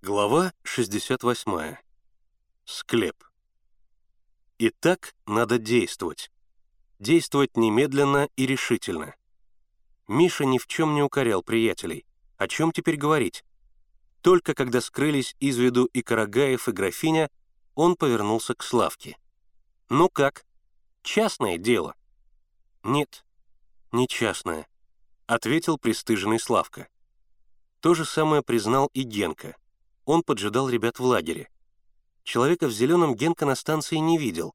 Глава 68. Склеп. Итак, надо действовать. Действовать немедленно и решительно. Миша ни в чем не укорял приятелей. О чем теперь говорить? Только когда скрылись из виду и Карагаев, и графиня, он повернулся к Славке. «Ну как? Частное дело?» «Нет, не частное», — ответил пристыженный Славка. То же самое признал и Генка. Он поджидал ребят в лагере. Человека в зеленом Генка на станции не видел,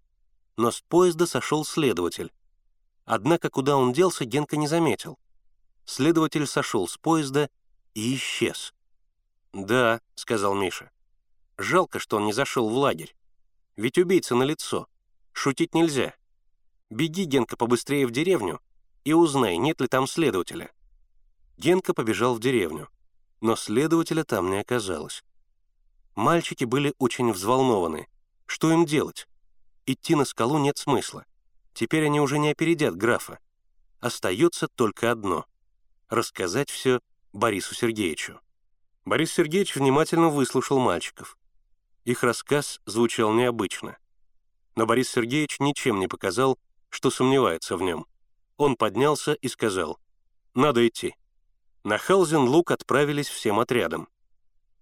но с поезда сошел следователь. Однако куда он делся, Генка не заметил. Следователь сошел с поезда и исчез. «Да», — сказал Миша. «Жалко, что он не зашел в лагерь. Ведь убийца на лицо. Шутить нельзя. Беги, Генка, побыстрее в деревню и узнай, нет ли там следователя». Генка побежал в деревню, но следователя там не оказалось. Мальчики были очень взволнованы. Что им делать? Идти на скалу нет смысла. Теперь они уже не опередят графа. Остается только одно — рассказать все Борису Сергеевичу. Борис Сергеевич внимательно выслушал мальчиков. Их рассказ звучал необычно. Но Борис Сергеевич ничем не показал, что сомневается в нем. Он поднялся и сказал, «Надо идти». На Халзен-Лук отправились всем отрядом.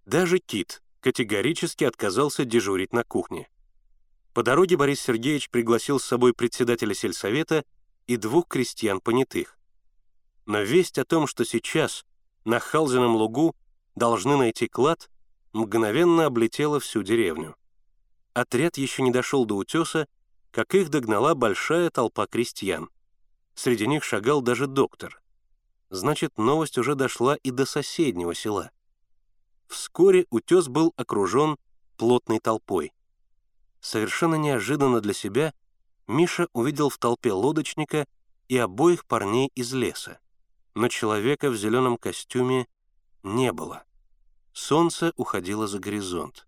Даже Кит категорически отказался дежурить на кухне. По дороге Борис Сергеевич пригласил с собой председателя сельсовета и двух крестьян-понятых. Но весть о том, что сейчас на Халзином лугу должны найти клад, мгновенно облетела всю деревню. Отряд еще не дошел до утеса, как их догнала большая толпа крестьян. Среди них шагал даже доктор. Значит, новость уже дошла и до соседнего села. Вскоре утес был окружен плотной толпой. Совершенно неожиданно для себя Миша увидел в толпе лодочника и обоих парней из леса. Но человека в зеленом костюме не было. Солнце уходило за горизонт.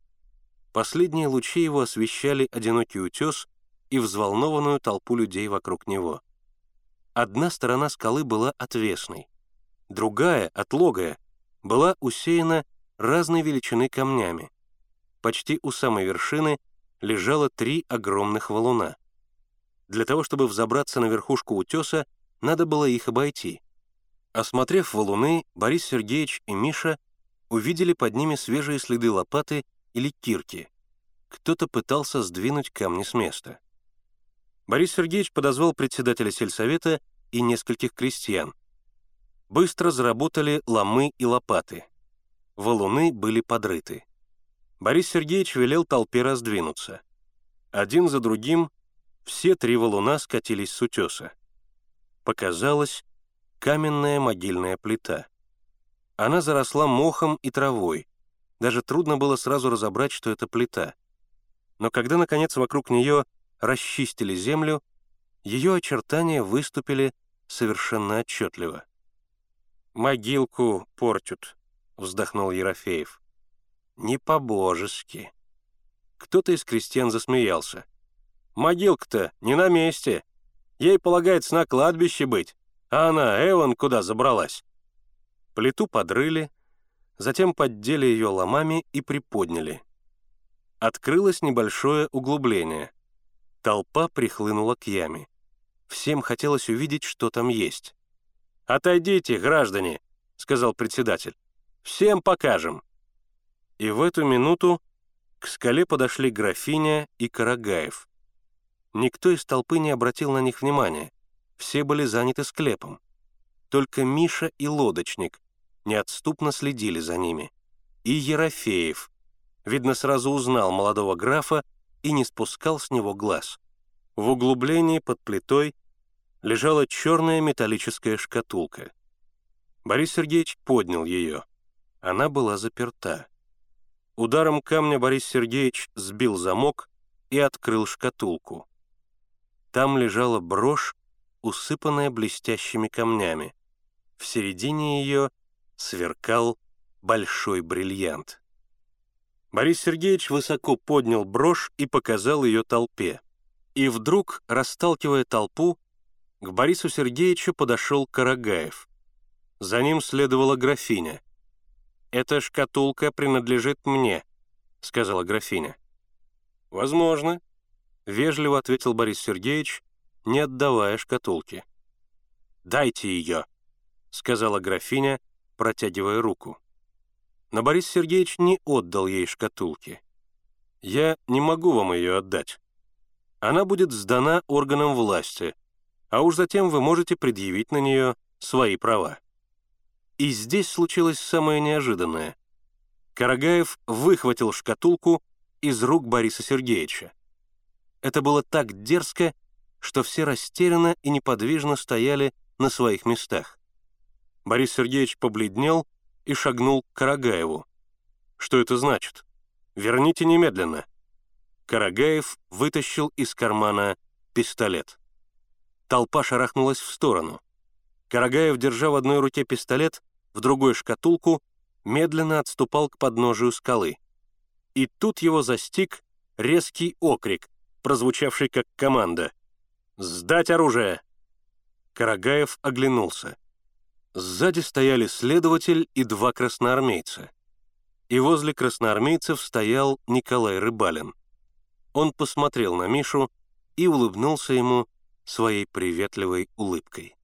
Последние лучи его освещали одинокий утес и взволнованную толпу людей вокруг него. Одна сторона скалы была отвесной, другая, отлогая, была усеяна разной величины камнями. Почти у самой вершины лежало три огромных валуна. Для того, чтобы взобраться на верхушку утеса, надо было их обойти. Осмотрев валуны, Борис Сергеевич и Миша увидели под ними свежие следы лопаты или кирки. Кто-то пытался сдвинуть камни с места. Борис Сергеевич подозвал председателя сельсовета и нескольких крестьян. Быстро заработали ломы и лопаты. Валуны были подрыты. Борис Сергеевич велел толпе раздвинуться. Один за другим все три валуна скатились с утеса. Показалась каменная могильная плита. Она заросла мохом и травой. Даже трудно было сразу разобрать, что это плита. Но когда, наконец, вокруг нее расчистили землю, ее очертания выступили совершенно отчетливо. «Могилку портят», — вздохнул Ерофеев. «Не по-божески». Кто-то из крестьян засмеялся. «Могилка-то не на месте. Ей полагается на кладбище быть, а она, Эван, куда забралась?» Плиту подрыли, затем поддели ее ломами и приподняли. Открылось небольшое углубление. Толпа прихлынула к яме. Всем хотелось увидеть, что там есть. «Отойдите, граждане», — сказал председатель. «Всем покажем». И в эту минуту к скале подошли графиня и Карагаев. Никто из толпы не обратил на них внимания. Все были заняты склепом. Только Миша и лодочник неотступно следили за ними. И Ерофеев. Видно, сразу узнал молодого графа и не спускал с него глаз. В углублении под плитой лежала черная металлическая шкатулка. Борис Сергеевич поднял ее. Она была заперта. Ударом камня Борис Сергеевич сбил замок и открыл шкатулку. Там лежала брошь, усыпанная блестящими камнями. В середине ее сверкал большой бриллиант. Борис Сергеевич высоко поднял брошь и показал ее толпе. И вдруг, расталкивая толпу, к Борису Сергеевичу подошел Карагаев. За ним следовала графиня. «Эта шкатулка принадлежит мне», — сказала графиня. «Возможно», — вежливо ответил Борис Сергеевич, не отдавая шкатулки. «Дайте ее», — сказала графиня, протягивая руку. Но Борис Сергеевич не отдал ей шкатулки. «Я не могу вам ее отдать. Она будет сдана органам власти, а уж затем вы можете предъявить на нее свои права». И здесь случилось самое неожиданное. Карагаев выхватил шкатулку из рук Бориса Сергеевича. Это было так дерзко, что все растерянно и неподвижно стояли на своих местах. Борис Сергеевич побледнел и шагнул к Карагаеву. «Что это значит? Верните немедленно!» Карагаев вытащил из кармана пистолет. Толпа шарахнулась в сторону. Карагаев, держа в одной руке пистолет, в другой шкатулку, медленно отступал к подножию скалы. И тут его застиг резкий окрик, прозвучавший как команда. «Сдать оружие!» Карагаев оглянулся. Сзади стояли следователь и два красноармейца. И возле красноармейцев стоял Николай Рыбалин. Он посмотрел на Мишу и улыбнулся ему своей приветливой улыбкой.